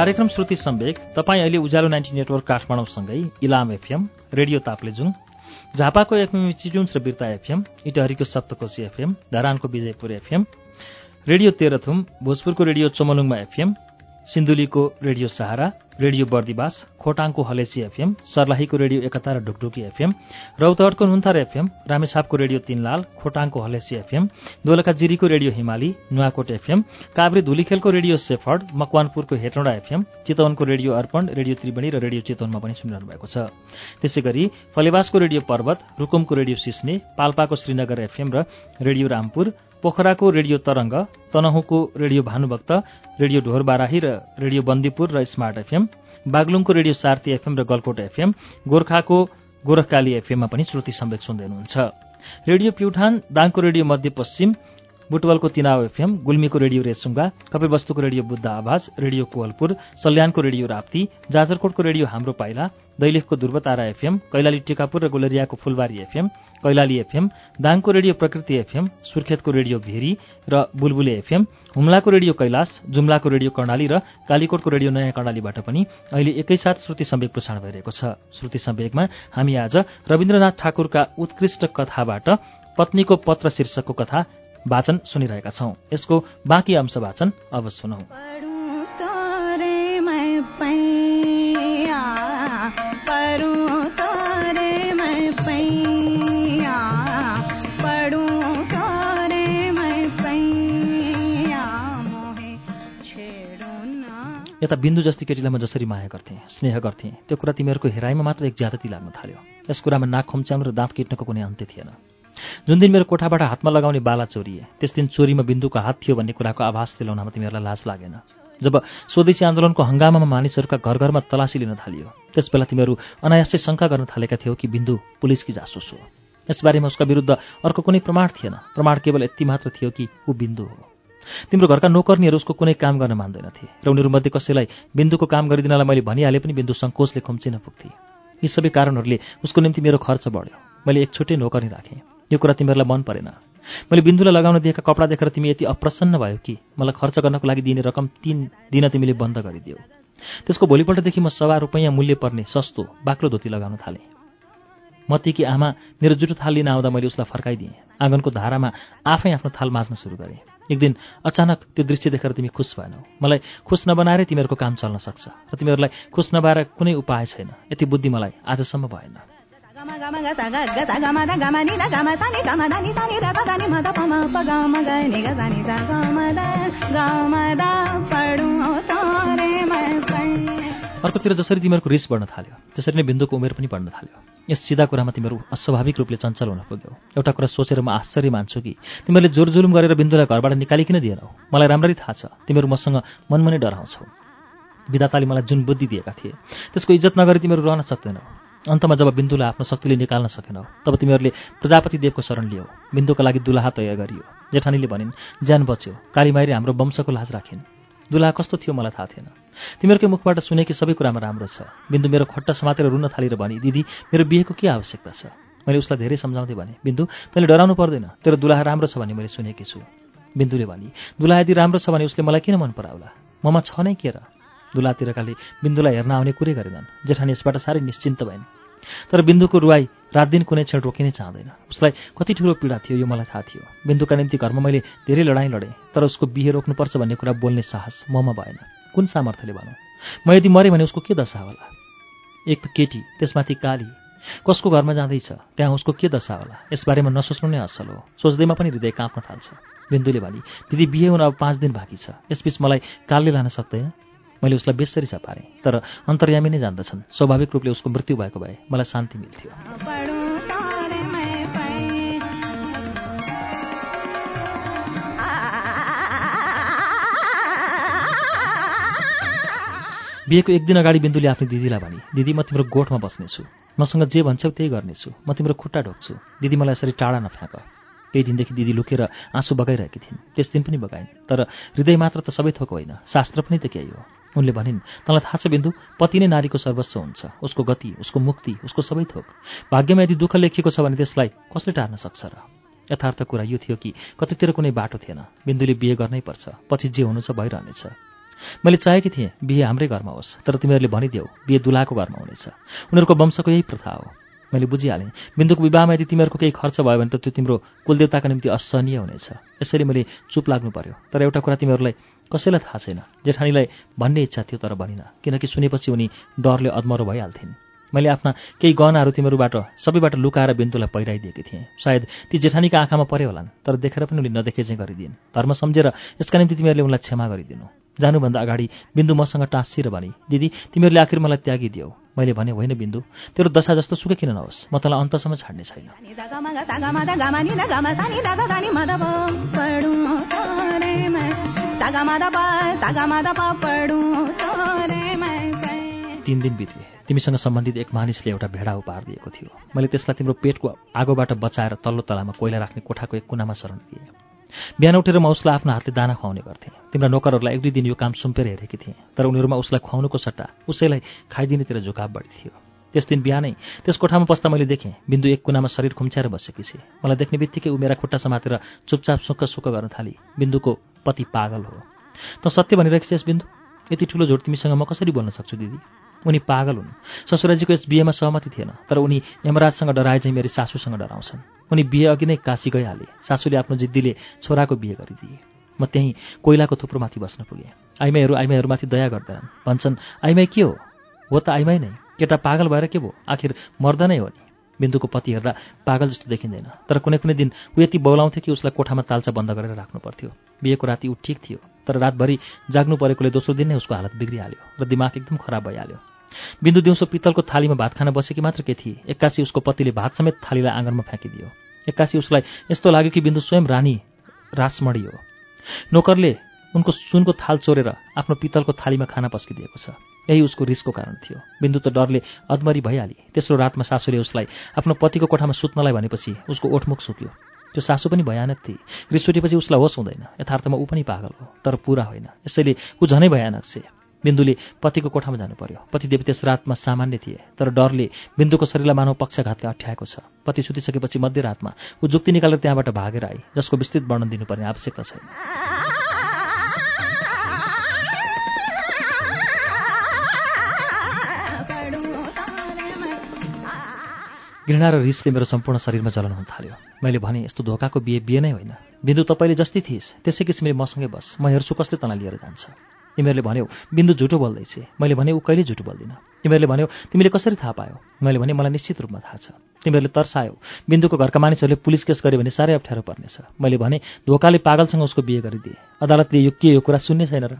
कार्यक्रम श्रुति सम्वेक तपाईँ अहिले उज्यालो नाइन्टी नेटवर्क काठमाडौँसँगै इलाम एफएम रेडियो ताप्लेजुङ झापाको एफएम चिजुन्स र बिर्ता एफएम इटहरीको सप्तकोशी एफएम धरानको विजयपुर एफएम रेडियो तेह्रथुम भोजपुरको रेडियो चमलुङमा एफएम सिन्धुलीको रेडियो सहारा रेडियो बर्दिवास खोटाङको हलेसी एफएम सर्लाहीको रेडियो एकता र ढुकढुकी एफएम रौतहटको नुन्थर एफएम रामेछापको रेडियो तीनलाल खोटाङको हलेसी एफएम दोलखा जिरीको रेडियो हिमाली नुवाकोट एफएम काभ्रे धुलीखेलको रेडियो सेफर्ड मकवानपुरको हेटौँडा एफएम चितवनको रेडियो अर्पण रेडियो त्रिवेणी र रेडियो चेतवनमा पनि सुनिरहनु भएको छ। त्यसै गरी फलेवासको रेडियो पर्वत रुकुमको रेडियो सिस्ने पाल्पाको श्रीनगर एफएम र रेडियो रामपुर पोखराको रेडियो तरंग तनहुको रेडियो भानुभक्त रेडियो ढोरबाराही र रेडियो बन्दीपुर र स्मार्ट एफएम बागलुङको रेडियो सार्ती एफएम र गलकोट एफएम गोर्खाको गोरखकाली एफएममा पनि श्रुति सम्वेक सुन्दै हुनुहुन्छ। रेडियो प्युठान दाङको रेडियो मध्यपश्चिम बुटवलको तिनाव एफएम गुल्मीको रेडियो रेसुङ्गा कपिलवस्तुको रेडियो बुद्ध आवाज रेडियो कोहलपुर सल्यानको रेडियो राप्ती जाजरकोटको रेडियो हाम्रो पाइला दैलेखको ध्रुवतारा एफएम कैलाली टिकापुर र गुलरियाको फुलबारी एफएम कैलाली एफएम दाङको रेडियो प्रकृति एफएम सुर्खेतको रेडियो भेरी र बुलबुले एफएम हुम्लाको रेडियो कैलाश जुम्लाको रेडियो कर्णाली र कालीकोटको रेडियो नयाँ कर्णालीबाट पनि अहिले एकैसाथ श्रुति सम्वेक प्रसारण भइरहेको छ। श्रुति सम्वेकमा हामी आज रविन्द्रनाथ ठाकुरका उत्कृष्ट कथाबाट पत्नीको पत्र शीर्षकको कथा वाचन सुनिरहेका छौ। यसको बाँकी अंश वाचन अब सुनौ। यता बिन्दु जस्ती केटीलाई म जसरी माया गर्थेँ स्नेह गर्थेँ त्यो कुरा तिमीहरूको हेराइमा मात्र एक ज्यादती लाग्न थाल्यो। यस कुरामा नाक खुम्च्याउनु र दाँत किट्नको कुनै अन्त्य थिएन। जुन दिन मेरो कोठाबाट हातमा लगाउने बाला चोरिए त्यस दिन चोरीमा बिन्दुको हात थियो भन्ने कुराको आभास दिलाउनमा तिमीहरूलाई लाज लागेन। जब स्वदेशी आन्दोलनको हङ्गामामा मानिसहरूका घर घरमा तलासी लिन थालियो त्यसबेला तिमीहरू अनायासै शङ्का गर्न थालेका थियौ कि बिन्दु पुलिसकी जासुस हो। यसबारेमा उसका विरुद्ध अर्को कुनै प्रमाण थिएन। प्रमाण केवल यति मात्र थियो कि ऊ बिन्दु हो। तिम्रो घरका नोकर्नीहरू उसको कुनै काम गर्न मान्दैनथे र उनीहरूमध्ये कसैलाई बिन्दुको काम गरिदिनलाई मैले भनिहाले पनि बिन्दु सङ्कोचले खुम्चिन पुग्थे। यी सबै कारणहरूले उसको निम्ति मेरो खर्च बढ्यो। मैले एक छुट्टै नोकर्नी राखेँ। यो कुरा तिमीहरूलाई मन परेन। मैले बिन्दुलाई लगाउन दिएका कपडा देखेर तिमी यति अप्रसन्न भयो कि मलाई खर्च गर्नको लागि दिने रकम तिन दिन तिमीले बन्द गरिदियो। त्यसको भोलिपल्टदेखि म सवा रुपैयाँ मूल्य पर्ने सस्तो बाक्लो धोती लगाउन थालेँ। मतीकी आमा मेरो जुठो थाल लिन आउँदा मैले उसलाई फर्काइदिएँ। आँगनको धारामा आफै आफ्नो थाल माझ्न सुरु गरेँ। एक दिन अचानक त्यो दृश्य देखेर तिमी खुस भएनौ। मलाई खुस नबनाएरै तिमीहरूको काम चल्न सक्छ र तिमीहरूलाई खुस नभएर कुनै उपाय छैन। यति बुद्धि मलाई आजसम्म भएन। अर्कोतिर जसरी तिमीहरूको रिस बढ्न थाल्यो त्यसरी नै बिन्दुको उमेर पनि बढ्न थाल्यो। यस सिधा कुरामा तिमीहरू अस्वाभाविक रूपले चञ्चल हुन पुग्यौ। एउटा कुरा सोचेर म आश्चर्य मान्छु कि तिमीहरूले जोर जुलुम गरेर बिन्दुलाई घरबाट निकालिकन दिएनौ? मलाई राम्ररी थाहा छ तिमीहरू मसँग मनमनै डराउँछौ। विधाताले मलाई जुन बुद्धि दिएका थिए त्यसको इज्जत नगरी तिमीहरू रहन सक्दैनौ। अन्तमा जब बिन्दुलाई आफ्नो शक्तिले निकाल्न सकेनौ तब तिमीहरूले प्रजापति देवको शरण लियौ। बिन्दुका लागि दुलाहा तय गरियो। जेठानीले भनिन् ज्यान बच्यो कालीमाइरी हाम्रो वंशको लाज राखिन्। दुलाहा कस्तो थियो मलाई थाहा थिएन। तिमीहरूकै मुखबाट सुनेकी सबै कुरामा राम्रो छ। बिन्दु मेरो खट्टा समातेर रुन थालेर भने दिदी मेरो बिहेको के आवश्यकता छ? मैले उसलाई धेरै सम्झाउँदै भने बिन्दु तैँले डराउनु पर्दैन। तेरो दुलाहा राम्रो छ भन्ने मैले सुनेकी छु। बिन्दुले भने दुलाहा यदि राम्रो छ भने उसले मलाई किन मन पराउला? ममा छ नै के र? दुलातिरकाले बिन्दुलाई हेर्न आउने कुरै गरेनन्। जेठानी यसबाट साह्रै निश्चिन्त भइन्। तर बिन्दुको रुवाई रात दिन कुनै क्षण रोकिनै चाहँदैन। उसलाई कति ठुलो पीडा थियो यो मलाई थाहा थियो। बिन्दुका निम्ति घरमा मैले धेरै लडाइँ लडेँ तर उसको बिहे रोक्नुपर्छ भन्ने कुरा बोल्ने साहस ममा भएन। कुन सामर्थ्यले भनौँ? म यदि मरेँ भने उसको के दशा होला? एक केटी त्यसमाथि काली। कसको घरमा जाँदैछ? त्यहाँ उसको के दशा होला? यसबारेमा नसोच्नु नै असल हो। सोच्दैमा पनि हृदय काँप्न थाल्छ। बिन्दुले भने दिदी बिहे हुन अब पाँच दिन बाँकी छ। यसबीच मलाई कालले लान सक्दैन? मैले उसलाई बेसरी पारेँ तर अन्तर्यामी नै जान्दछन्। स्वाभाविक रूपले उसको मृत्यु भएको भए मलाई शान्ति मिल्थ्यो। बिहेको एक दिन अगाडि बिन्दुले आफ्नो दिदीलाई भने दिदी म तिम्रो गोठमा बस्नेछु। मसँग जे भन्छौ त्यही गर्नेछु। म तिम्रो खुट्टा ढोक्छु दिदी मलाई यसरी टाढा नफ्याँक। केही दिनदेखि दिदी लुकेर आँसु बगाइरहेकी थिइन्। त्यस दिन पनि बगाइन्। तर हृदय मात्र त सबै थोक होइन। शास्त्र पनि त केही हो। उनले भनिन् तँलाई थाहा छ बिन्दु पति नै नारीको सर्वस्व हुन्छ। उसको गति उसको मुक्ति उसको सबै थोक। भाग्यमा यदि दुःख लेखिएको छ भने त्यसलाई कसले टार्न सक्छ र? यथार्थ कुरा यो थियो कि कतैतिर कुनै बाटो थिएन। बिन्दुले बिहे गर्नै पर्छ। पछि जे हुनु छ भइरहनेछ। मैले चाहेकी थिएँ बिहे हाम्रै घरमा होस् तर तिमीहरूले भनिदेऊ बिहे दुलाको घरमा हुनेछ। उनीहरूको वंशको यही प्रथा हो। मैले बुझिहालेँ बिन्दुको विवाहमा यदि तिमीहरूको केही खर्च भयो भने त त्यो तिम्रो कुलदेवताका निम्ति असहनीय हुनेछ। यसरी मैले चुप लाग्नु पर्यो। तर एउटा कुरा तिमीहरूलाई कसैलाई थाहा छैन। जेठानीलाई भन्ने इच्छा थियो तर भनिनँ। किनकि सुनेपछि उनी डरले अद्मरो भइहाल्थिन्। मैले आफ्ना केही गहनाहरू तिमीहरूबाट सबैबाट लुकाएर बिन्दुलाई पहिराइदिएकी थिएँ। सायद ती जेठानीका आँखामा परे होलान् तर देखेर पनि उनले नदेखे चाहिँ गरिदिन्। धर्म सम्झेर यसका निम्ति तिमीहरूले उनलाई क्षमा गरिदिनु। जानुभन्दा अगाडि बिन्दु मसँग टाँसिएर भने दिदी तिमीहरूले आखिर मलाई त्यागिदियौ। मैले भने होइन बिन्दु तेरो दशा जस्तो सुकै किन नहोस्। म तँलाई अन्तसम्म छाड्ने छैन। तिन दिन बित्यो तिमीसँग सम्बन्धित एक मानिसले एउटा भेडा उपहार दिएको थियो। मैले त्यसलाई तिम्रो पेटको आगोबाट बचाएर तल्लो तलामा कोइला राख्ने कोठाको एक कुनामा शरण दिएँ। बिहान उठेर म उसलाई आफ्नो हातले दाना खुवाउने गर्थेँ। तिम्रा नोकरहरूलाई एक दुई दिन यो काम सुम्पेर हेरेकी थिएँ। तर उनीहरूमा उसलाई खुवाउनुको सट्टा उसैलाई खाइदिनेतिर झुकाव बढी थियो। त्यस दिन बिहानै त्यस कोठामा बस्दा मैले देखेँ बिन्दु एक कुनामा शरीर खुम्च्याएर बसेकी छे। मलाई देख्ने बित्तिकै ऊ मेरा खुट्टा समातेर चुपचाप सुक्क सुक्क गर्न थाली। बिन्दुको पति पागल हो। त सत्य भनिरहेको छेस् बिन्दु? यति ठुलो झोट तिमीसँग म कसरी बोल्न सक्छु दिदी? उनी पागल हुन्। ससुराजीको यस बिहेमा सहमति थिएन तर उनी यमराजसँग डराए चाहिँ मेरी सासूसँग डराउँछन्। उनी बिहे अघि नै काशी गइहाले। सासूले आफ्नो जिद्दीले छोराको बिहे गरिदिए। म त्यहीँ कोइलाको थुप्रोमाथि बस्न पुगेँ। आइमाईहरू आइमाईहरूमाथि दया गर्दैनन्। भन्छन् आइमाई के हो? हो त आइमाई नै। केटा पागल भएर के भयो? आखिर मर्द नै हो नि। बिन्दुको पति हेर्दा पागल जस्तो देखिँदैन। तर कुनै कुनै दिन ऊ यति बौलाउँथ्यो कि उसलाई कोठामा ताल्चा बन्द गरेर राख्नु पर्थ्यो। बिहेको राति ऊ ठिक थियो तर रातभरि जाग्नु परेकोले दोस्रो दिन नै उसको हालत बिग्रिहाल्यो र दिमाग एकदम खराब भइहाल्यो। बिन्दु दिउँसो पित्तलको थालीमा भात खान बसेकी मात्र के थिए एक्कासी उसको पतिले भात समेत थालीलाई आँगनमा फ्याँकिदियो। एक्कासी उसलाई यस्तो लाग्यो कि बिन्दु स्वयं रानी रासमणी हो। नोकरले उनको सुनको थाल चोरेर आफ्नो पित्तलको थालीमा खाना पस्किदिएको छ। यही उसको रिसको कारण थियो। बिन्दु त डरले अदमरी भइहाली। तेस्रो रातमा सासूले उसलाई आफ्नो पतिको कोठामा सुत्नलाई भनेपछि उसको ओठमुख सुक्यो। त्यो सासू पनि भयानक थिए। रिस उठेपछि उसलाई होस् हुँदैन। यथार्थमा ऊ पनि पागल हो तर पुरा होइन। यसैले ऊ झनै भयानक छे। बिन्दुले पतिको कोठामा जानु पर्यो पतिदेव त्यस रातमा सामान्य थिए तर डरले बिन्दुको शरीरलाई मानव पक्षघातले अठ्याएको छ। पति सुतिसकेपछि मध्यरातमा ऊ जुक्ति निकालेर त्यहाँबाट भागेर आई जसको विस्तृत वर्णन दिनुपर्ने आवश्यकता छैन। घृणा र रिसले मेरो सम्पूर्ण शरीरमा जलन हुन थाल्यो। मैले भने यस्तो धोकाको बिहे बिहे नै होइन। बिन्दु तपाईँले जस्तै थिइस् त्यसै किसिमले मसँगै बस। म हेर्छु कसले तँलाई लिएर जान्छ। तिमीहरूले भन्यौ बिन्दु झुटो बोल्दैछ। मैले भने ऊ कहिले झुटो बोल्दिनँ? तिमीहरूले भन्यौ तिमीले कसरी थाहा पायो? मैले भने मलाई निश्चित रूपमा थाहा छ। तिमीहरूले तर्सायो बिन्दुको घरका मानिसहरूले पुलिस केस गर्यो भने साह्रै अप्ठ्यारो पर्नेछ। मैले भने धोकाले पागलसँग उसको बिहे गरिदिए। अदालतले यो के यो कुरा सुन्ने छैन र?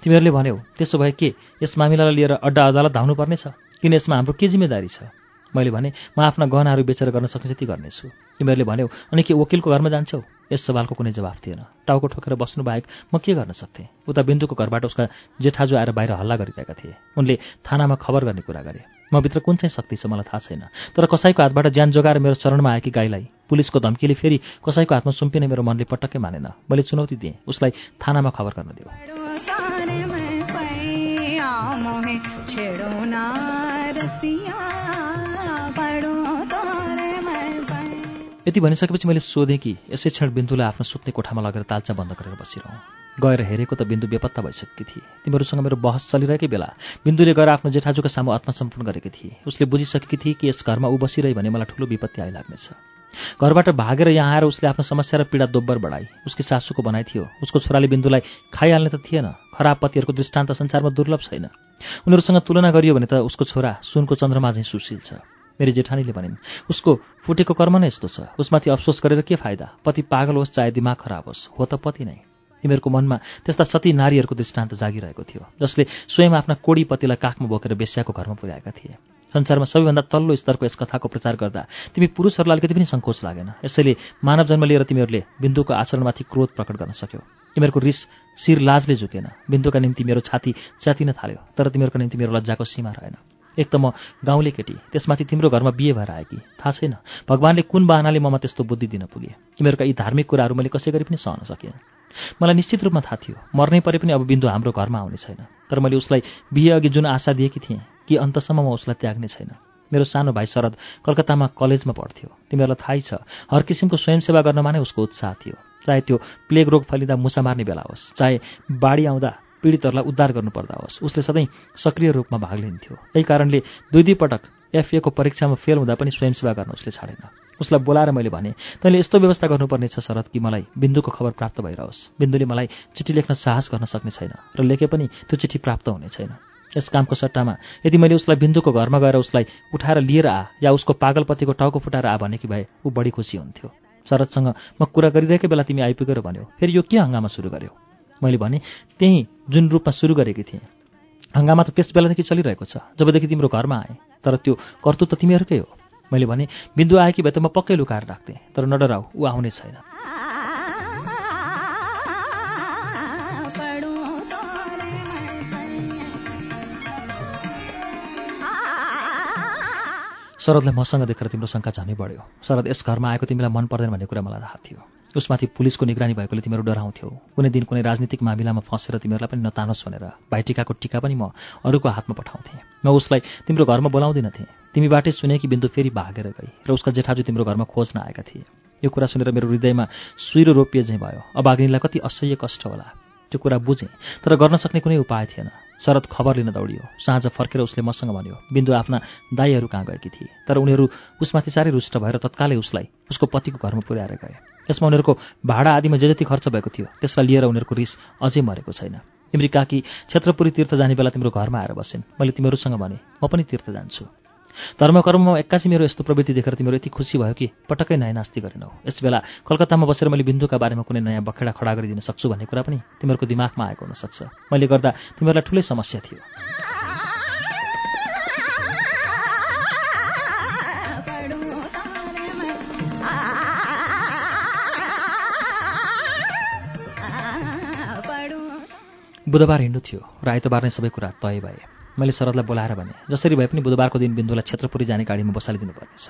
तिमीहरूले भन्यौ त्यसो भए के? यस मामिलालाई लिएर अड्डा अदालत धाउनु पर्नेछ किन यसमा हाम्रो के जिम्मेदारी छ? मैले भने म आफ्ना गहनाहरू बेचेर गर्न सक्ने जति गर्नेछु। तिमीहरूले भन्यौ अनि के वकिलको घरमा जान्छौ? यस सवालको कुनै जवाफ थिएन। टाउको ठोकेर बस्नु बाहेक म के गर्न सक्थेँ? उता बिन्दुको घरबाट उसका जेठाजु आएर बाहिर हल्ला गरिरहेका थिए। उनले थानामा खबर गर्ने कुरा गरे। म भित्र कुन चाहिँ शक्ति छ मलाई थाहा छैन। तर कसैको हातबाट ज्यान जोगाएर मेरो चरणमा आएकी गाईलाई पुलिसको धम्कीले फेरि कसैको हातमा सुम्पिने मेरो मनले पटक्कै मानेन। मैले चुनौती दिएँ। उसलाई थानामा खबर गर्न दियो। यति भनिसकेपछि मैले सोधेँ कि यसै क्षण बिन्दुलाई आफ्नो सुत्ने कोठामा लगेर तालचा बन्द गरेर बसिरहँ। गएर हेरेको त बिन्दु बेपत्ता भइसकेकी थिए। तिमीहरूसँग मेरो बहस चलिरहेकै बेला बिन्दुले गएर आफ्नो जेठाजुका सामु आत्मसमर्पण गरेकी थिए। उसले बुझिसकेकी थिए कि यस घरमा ऊ बसिरहे भने मलाई ठुलो विपत्ति आइलाग्नेछ। घरबाट भागेर यहाँ आएर उसले आफ्नो समस्या र पीडा दोब्बर बढाई। उसकी सासूको भनाइ थियो उसको छोराले बिन्दुलाई खाइहाल्ने त थिएन खराब पतिहरूको दृष्टान्त संसारमा दुर्लभ छैन। उनीहरूसँग तुलना गरियो भने त उसको छोरा सुनको चन्द्रमा झैँ सुशील छ। मेरी जेठानीले भनिन् उसको फुटेको कर्म नै यस्तो छ। उसमाथि अफसोस गरेर के फाइदा? पति पागल होस् चाहे दिमाग खराब होस्। हो त पति नै। तिमीहरूको मनमा त्यस्ता सती नारीहरूको दृष्टान्त जागिरहेको थियो जसले स्वयं आफ्ना कोडी पतिलाई काखमा बोकेर बेस्याको घरमा पुर्याएका थिए। संसारमा सबैभन्दा तल्लो स्तरको यस कथाको प्रचार गर्दा तिमी पुरुषहरूलाई अलिकति पनि सङ्कोच लागेन। यसैले मानव जन्म लिएर तिमीहरूले बिन्दुको आचरणमाथि क्रोध प्रकट गर्न सक्यौ। तिमीहरूको रिस शिर लाजले झुकेन। बिन्दुका निम्ति मेरो छाती च्यातिन थाल्यो तर तिमीहरूको निम्ति मेरो लज्जाको सीमा रहेन। एक त म गाउँले केटी त्यसमाथि तिम्रो घरमा बिहे भएर आएकी। थाहा छैन। भगवान्ले कुन बाहनाले ममा त्यस्तो बुद्धि दिन पुगे? तिमीहरूका यी धार्मिक कुराहरू मैले कसै गरी पनि सहन सकिनँ मलाई निश्चित रूपमा थाहा थियो मर्नै परे पनि अब बिन्दु हाम्रो घरमा आउने छैन। तर मैले उसलाई बिहे अघि जुन आशा दिएकी थिएँ कि अन्तसम्म म उसलाई त्याग्ने छैन। मेरो सानो भाइ शरद कलकत्तामा कलेजमा पढ्थ्यो। तिमीहरूलाई थाहै छ हर किसिमको स्वयंसेवा गर्नमा नै उसको उत्साह थियो। चाहे त्यो प्लेग रोग फैलिँदा मुसा मार्ने बेला होस् चाहे बाढी आउँदा पीडितहरूलाई उद्धार गर्नुपर्दा होस्। उसले सधैँ सक्रिय रूपमा भाग लिन्थ्यो। यही कारणले दुई दुई पटक एफएको परीक्षामा फेल हुँदा पनि स्वयंसेवा गर्न उसले छाडेन। उसलाई बोलाएर मैले भने तैँले यस्तो व्यवस्था गर्नुपर्नेछ शरद कि मलाई बिन्दुको खबर प्राप्त भइरहोस्। बिन्दुले मलाई चिठी लेख्न साहस गर्न सक्ने छैन र लेखे पनि त्यो चिठी प्राप्त हुने छैन। यस कामको सट्टामा यदि मैले उसलाई बिन्दुको घरमा गएर उसलाई उठाएर लिएर आ या उसको पागलपतिको टाउको फुटाएर आ भनेकी भए ऊ बढी खुसी हुन्थ्यो। शरदसँग म कुरा गरिरहेकै बेला तिमी आइपुगेर भन्यो फेरि यो के हङ्गामा सुरु गर्यो? मैले भने त्यही जुन रूपमा सुरु गरेकी थिएँ। हङ्गामा त त्यस बेलादेखि चलिरहेको छ जबदेखि तिम्रो घरमा आएँ तर त्यो कर्तु त तिमीहरूकै हो। मैले भने बिन्दु आएकी भए त म पक्कै लुकाएर राख्थेँ तर नडराउ ऊ आउने छैन। शरदलाई मसँग देखेर तिम्रो शङ्का झनै बढ्यो। शरद यस घरमा आएको तिमीलाई मन पर्दैन भन्ने कुरा मलाई थाहा थियो। उसमाथि पुलिसको निगरानी भएकोले तिमीहरू डराउँथ्यौ। कुनै दिन कुनै राजनीतिक मामिलामा फँसेर तिमीहरूलाई पनि नतानोस् भनेर भाइटिकाको टिका पनि म अरूको हातमा पठाउँथेँ। म उसलाई तिम्रो घरमा बोलाउँदिनथेँ। तिमीबाटै सुने कि बिन्दु फेरि भागेर गई र उसका जेठाजु तिम्रो घरमा खोज्न आएका थिए। यो कुरा सुनेर मेरो हृदयमा सुइरो रोपिए झैँ भयो। अब अग्निलाई कति असह्य कष्ट होला। त्यो कुरा बुझेँ तर गर्न सक्ने कुनै उपाय थिएन। शरद खबर लिन दौडियो। साँझ फर्केर उसले मसँग भन्यो बिन्दु आफ्ना दाईहरू कहाँ गएकी थिए? तर उनीहरू उसमाथि साह्रै रुष्ट भएर तत्कालै उसलाई उसको पतिको घरमा पुर्याएर गए। यसमा उनीहरूको भाडा आदिमा जे जति खर्च भएको थियो त्यसलाई लिएर उनीहरूको रिस अझै मरेको छैन। तिम्री काकी क्षेत्रपुरी तीर्थ जाने बेला तिम्रो घरमा आएर बसिन्। मैले तिमीहरूसँग भने म पनि तीर्थ जान्छु। धर्मकर्ममा एक्कासी मेरो यस्तो प्रवृत्ति देखेर तिमीहरू यति खुसी भयो कि पटक्कै नयाँ नास्ति गरेनौ। यस बेला कलकत्तामा बसेर मैले बिन्दुका बारेमा कुनै नयाँ बखेडा खडा गरिदिन सक्छु भन्ने कुरा पनि तिमीहरूको दिमागमा आएको हुनसक्छ। मैले गर्दा तिमीहरूलाई ठुलै समस्या थियो। बुधबार हिँड्नु थियो। र आइतबार नै सबै कुरा तय भए। मैले शरदलाई बोलाएर भने जसरी भए पनि बुधबारको दिन बिन्दुलाई क्षेत्रपुरी जाने गाडीमा बसालिदिनु पर्नेछ।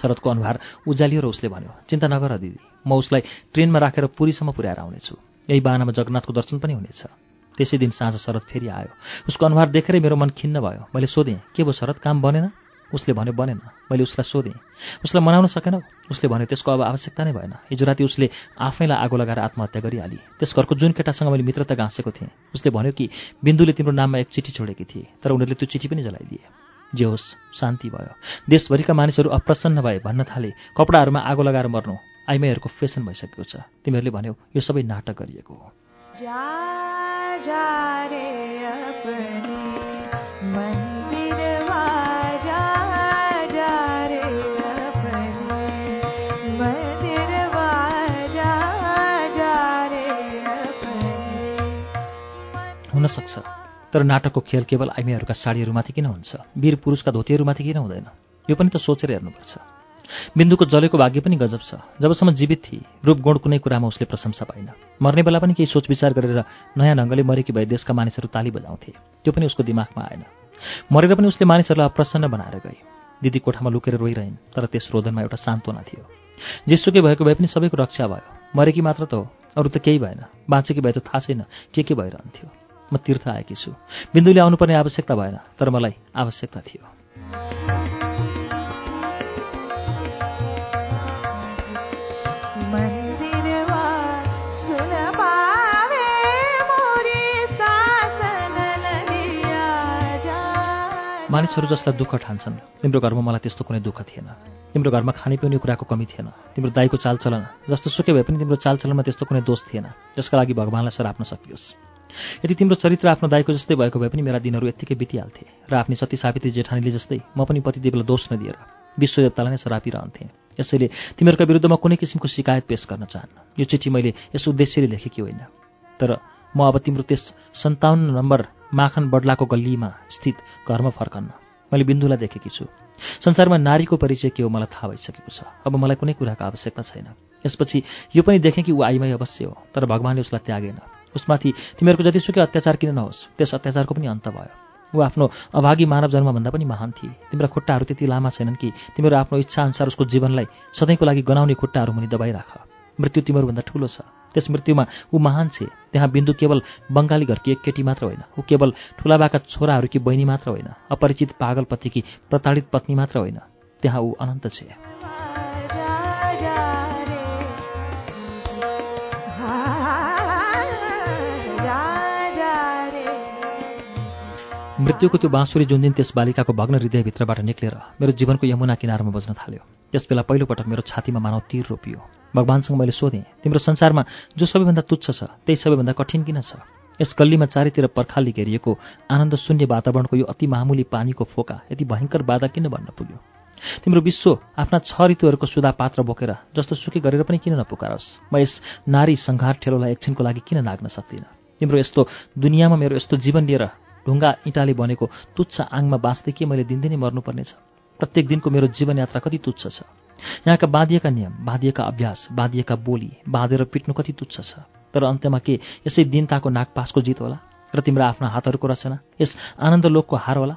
शरदको अनुहार उज्यालियो र उसले भन्यो चिन्ता नगर दिदी म उसलाई ट्रेनमा राखेर पुरीसम्म पुर्याएर आउनेछु। यही बाहनामा जगन्नाथको दर्शन पनि हुनेछ। त्यसै दिन साँझ शरद फेरि आयो। उसको अनुहार देखेरै मेरो मन खिन्न भयो। मैले सोधेँ के भयो शरद काम बनेन? उसले भन्यो बनेन मैले उसलाई सोधेँ। उसलाई मनाउन सकेनौ। उसले भन्यो त्यसको अब आवश्यकता नै भएन। हिजो राति उसले आफैलाई आगो लगाएर आत्महत्या गरिहाली। त्यस घरको जुन केटासँग मैले मित्रता गाँसेको थिएँ उसले भन्यो कि बिन्दुले तिम्रो नाममा एक चिठी छोडेकी थिए तर उनीहरूले त्यो चिठी पनि जलाइदिए। जे होस् शान्ति भयो। देशभरिका मानिसहरू अप्रसन्न भए भन्न थाले कपडाहरूमा आगो लगाएर मर्नु आइमाईहरूको फेसन भइसकेको छ। तिमीहरूले भन्यौ यो सबै नाटक गरिएको हो। हुनसक्छ। तर नाटकको खेल केवल आइमाईहरूका साडीहरूमाथि किन हुन्छ? वीर पुरुषका धोतीहरूमाथि किन हुँदैन? यो पनि त सोचेर हेर्नुपर्छ। बिन्दुको जलेको भाग्य पनि गजब छ। जबसम्म जीवित थिए रूप गुण कुनै कुरामा उसले प्रशंसा पाइन। मर्ने बेला पनि केही सोच विचार गरेर नयाँ ढङ्गले मरेकी भए देशका मानिसहरू ताली बजाउँथे। त्यो पनि उसको दिमागमा आएन। मरेर पनि उसले मानिसहरूलाई अप्रसन्न बनाएर गए। दिदी कोठामा लुकेर रोइरहन् तर त्यस रोदनमा एउटा सान्त्वना थियो। जेसुकै भएको भए पनि सबैको रक्षा भयो। मरेकी मात्र त हो अरू त केही भएन। बाँचेकी भए त थाहा छैन के के भइरहन्थ्यो। म तीर्थ आएकी छु। बिन्दुले आउनुपर्ने आवश्यकता भएन तर मलाई आवश्यकता थियो। मानिसहरू जसलाई दुःख ठान्छन् तिम्रो घरमा मलाई त्यस्तो कुनै दुःख थिएन। तिम्रो घरमा खानेपिउने कुराको कमी थिएन तिम्रो दाईको चालचलन जस्तो सुकै भए पनि तिम्रो चालचलनमा त्यस्तो कुनै दोष थिएन जसका लागि भगवान्लाई सराप्न सकियोस्। यदि तिम्रो चरित्र आफ्नो दाईको जस्तै भएको भए पनि मेरा दिनहरू यत्तिकै बितिहाल्थे। र आफ्नी सती सावित्री जेठानीले जस्तै म पनि पतिदेवलाई दोष नदिएर विश्वदेवतालाई नै सरापिरहन्थेँ यसैले तिमीहरूका विरुद्धमा कुनै किसिमको शिकायत पेश गर्न चाहन्न। यो चिठी मैले यस उद्देश्यले लेखेकी होइन। तर म अब तिम्रो त्यस सन्ताउन्न नम्बर माखन बड्लाको गल्लीमा स्थित घरमा फर्कन्न। मैले बिन्दुलाई देखेकी छु। संसारमा नारीको परिचय के हो मलाई थाहा भइसकेको छ। अब मलाई कुनै कुराको आवश्यकता छैन। यसपछि यो पनि देखेँ कि ऊ आइमाई अवश्य हो तर भगवान्ले उसलाई त्यागेन। उसमाथि तिमीहरूको जतिसुकै अत्याचार किन नहोस् त्यस अत्याचारको पनि अन्त भयो। ऊ आफ्नो अभागी मानव जन्मभन्दा पनि महान थिए। तिम्रा खुट्टाहरू त्यति लामा छैनन् कि तिमीहरू आफ्नो इच्छाअनुसार उसको जीवनलाई सधैँको लागि गनाउने खुट्टाहरू मुनि दबाइराख मृत्यु तिमीहरूभन्दा ठुलो छ। त्यस मृत्युमा ऊ महान छे। त्यहाँ बिन्दु केवल बङ्गाली घरकी एक केटी मात्र होइन। ऊ केवल ठुलाबाका छोराहरूकी बहिनी मात्र होइन। अपरिचित पागल पतिकी प्रताडित पत्नी मात्र होइन। त्यहाँ ऊ अनन्त छे। मृत्युको त्यो बाँसुरी जुन दिन त्यस बालिकाको भग्न हृदयभित्रबाट निक्लेर मेरो जीवनको यमुना किनारमा बज्न थाल्यो। त्यसबेला पहिलोपटक मेरो छातीमा मानव तीर रोपियो। भगवान्सँग मैले सोधेँ तिम्रो संसारमा जो सबैभन्दा तुच्छ छ त्यही सबैभन्दा कठिन किन छ? यस गल्लीमा चारैतिर पर्खालले घेरिएको आनन्द शून्य वातावरणको यो अति मामुली पानीको फोका यति भयङ्कर बाधा किन भन्न पुग्यो? तिम्रो विश्व आफ्ना छ ऋतुहरूको सुधा पात्र बोकेर जस्तो सुकै गरेर पनि किन नपुकारोस्? म यस नारी सङ्घार ठेलोलाई एकछिनको लागि किन नाग्न सक्दिनँ? तिम्रो यस्तो दुनियाँमा मेरो यस्तो जीवन लिएर ढुङ्गा इँटाले बनेको तुच्छ आङमा बाँच्दै के मैले दिनदिनै मर्नुपर्नेछ? प्रत्येक दिनको मेरो जीवनयात्रा कति तुच्छ छ? यहाँका बाँधिएका नियम बाँधिएका अभ्यास बाँधिएका बोली बाँधेर पिट्नु कति तुच्छ छ? तर अन्त्यमा के यसै दिनताको नागपासको जित होला? र तिम्रा आफ्ना हातहरूको रचना यस आनन्द लोकको हार होला?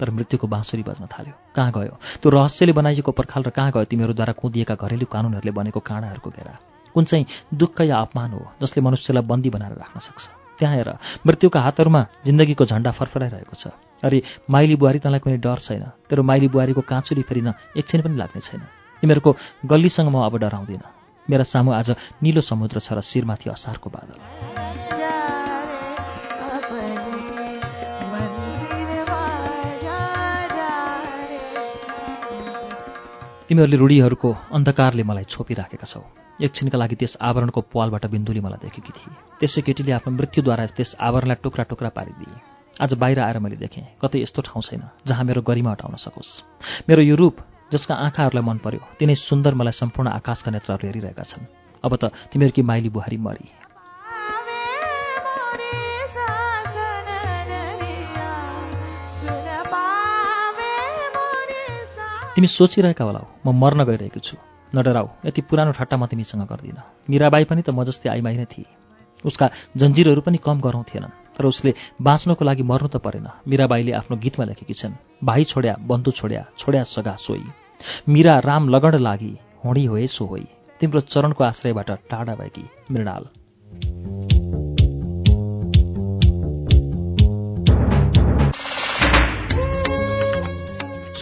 तर मृत्युको बाँसुरी बज्न थाल्यो। कहाँ गयो? त्यो रहस्यले बनाइएको पर्खाल र कहाँ गयो तिमीहरूद्वारा कुदिएका घरेलु कानुनहरूले बनेको काँडाहरूको घेरा? कुन चाहिँ दुःख या अपमान हो जसले मनुष्यलाई बन्दी बनाएर राख्न सक्छ? हेर मृत्युका हातहरूमा जिन्दगीको झन्डा फरफराइरहेको छ। अरे माइली बुहारी तँलाई कुनै डर छैन। तेरो माइली बुहारीको काँचुरी फेरिन एकछिन पनि लाग्ने छैन। तिमीहरूको गल्लीसँग म अब डराउँदिनँ। मेरा सामु आज निलो समुद्र छ र शिरमाथि असारको बादल। तिमीहरूले रूढीहरूको अन्धकारले मलाई छोपिराखेका छौ। एकछिनका लागि त्यस आवरणको पालबाट बिन्दुले मलाई देखेकी थिए। त्यसै केटीले आफ्नो मृत्युद्वारा त्यस आवरणलाई टुक्रा टुक्रा पारिदिए। आज बाहिर आएर मैले देखेँ कतै यस्तो ठाउँ छैन जहाँ मेरो गरिमा हटाउन सकोस्। मेरो यो रूप जसका आँखाहरूलाई मन पर्यो तिनै सुन्दर मलाई सम्पूर्ण आकाशका नेत्रहरू हेरिरहेका छन्। अब त तिमीहरूकी माइली बुहारी मरी। तिमी सोचिरहेका होलाौ म मर्न गइरहेको छु। नडराऊ यति पुरानो ठट्टा म तिमीसँग गर्दिनँ। मीराबाई पनि त म जस्तै आइमाई नै थिए। उसका जन्जिरहरू पनि कम गरौँ थिएनन् तर उसले बाँच्नको लागि मर्नु त परेन। मीराबाईले आफ्नो गीतमा लेखेकी छन् भाइ छोड्या बन्धु छोड्या छोड्या सगा सोई। मीरा राम लगड लागि होडी होए सो होई। तिम्रो चरणको आश्रयबाट टाढा भएकी मृणाल।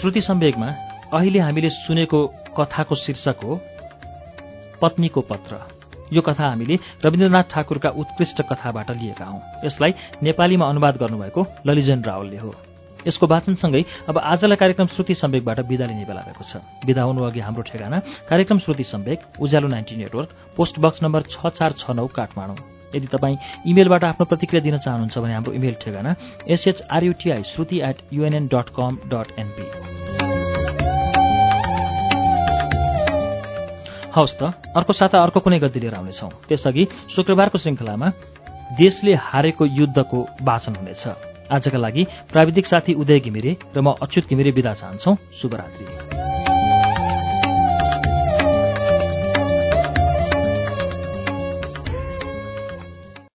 श्रुति सम्वेगमा अहिले हामीले सुनेको कथाको शीर्षक हो पत्नीको पत्र। यो कथा हामीले रविन्द्रनाथ ठाकुरका उत्कृष्ट कथाबाट लिएका हौं। यसलाई नेपालीमा अनुवाद गर्नुभएको ललिजन रावलले हो। यसको वाचनसँगै अब आजलाई कार्यक्रम श्रुति सम्वेकबाट विदा लिने बेला भएको छ। विदा हुनु अघि हाम्रो ठेगाना कार्यक्रम Shruti Sambeg Ujyalo ninety network post box number छ चार छ नौ काठमाडौँ। यदि तपाईँ इमेलबाट आफ्नो प्रतिक्रिया दिन चाहनुहुन्छ भने हाम्रो इमेल ठेगाना S H R U T I Shruti at U N N dot com dot NP हवस् त अर्को साता अर्को कुनै गद्दी लिएर आउनेछौँ। त्यसअघि शुक्रबारको श्रृङ्खलामा देशले हारेको युद्धको वाचन हुनेछ। आजका लागि प्राविधिक साथी उदय घिमिरे र म अच्युत घिमिरे विदा चाहन्छौ। शुभरात्री।